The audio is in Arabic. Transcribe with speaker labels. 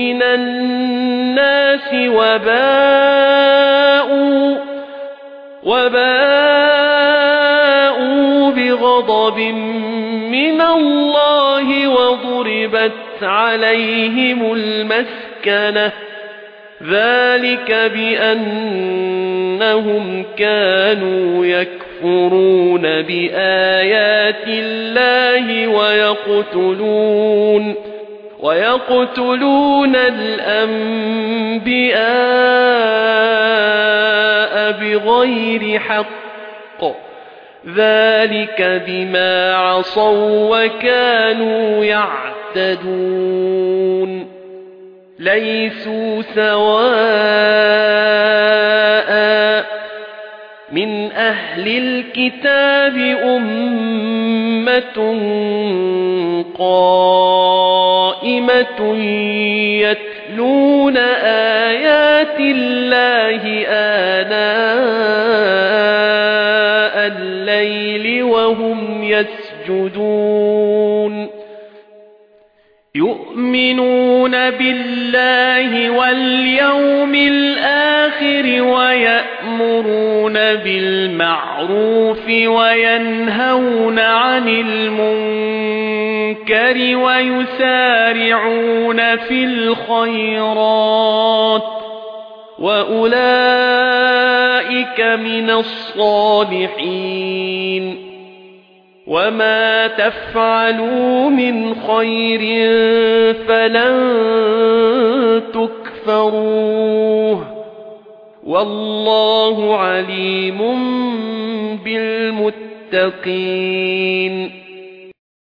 Speaker 1: مِّنَ النَّاسِ وَبَاءُوا وَبَاءُوا بِغَضَبٍ مِّنَ اللَّهِ وَضُرِبَتْ عَلَيْهِمُ الْمَسْكَنَةُ. ذَلِكَ بِأَنَّهُمْ كَانُوا يَكْفُرُونَ بِآيَاتِ اللَّهِ وَيَقْتُلُونَ. وَيَقْتُلُونَ الْأَنبِيَاءَ بِغَيْرِ حَقٍّ. ذَلِكَ بِمَا عَصَوا وَكَانُوا يَعْتَدُونَ. لَيْسُوا سَوَاءً مِنْ أَهْلِ الْكِتَابِ أُمَّةٌ قَائِمَةٌ يَتْلُونَ آيَاتِ اللَّهِ آنَاءَ اللَّيْلِ وَهُمْ يَسْجُدُونَ يُؤْمِنُونَ بِاللَّهِ وَالْيَوْمِ الْآخِرِ وَيَأْمُرُونَ بِالْمَعْرُوفِ وَيَنْهَوْنَ عَنِ الْمُنكَرِ وَيُسَارِعُونَ فِي الْخَيْرَاتِ وَأُولَئِكَ مِنَ الصَّالِحِينَ وَمَا تَفْعَلُوا مِنْ خَيْرٍ فَلَن تُكْفَرُوهُ وَاللَّهُ عَلِيمٌ بِالْمُتَّقِينَ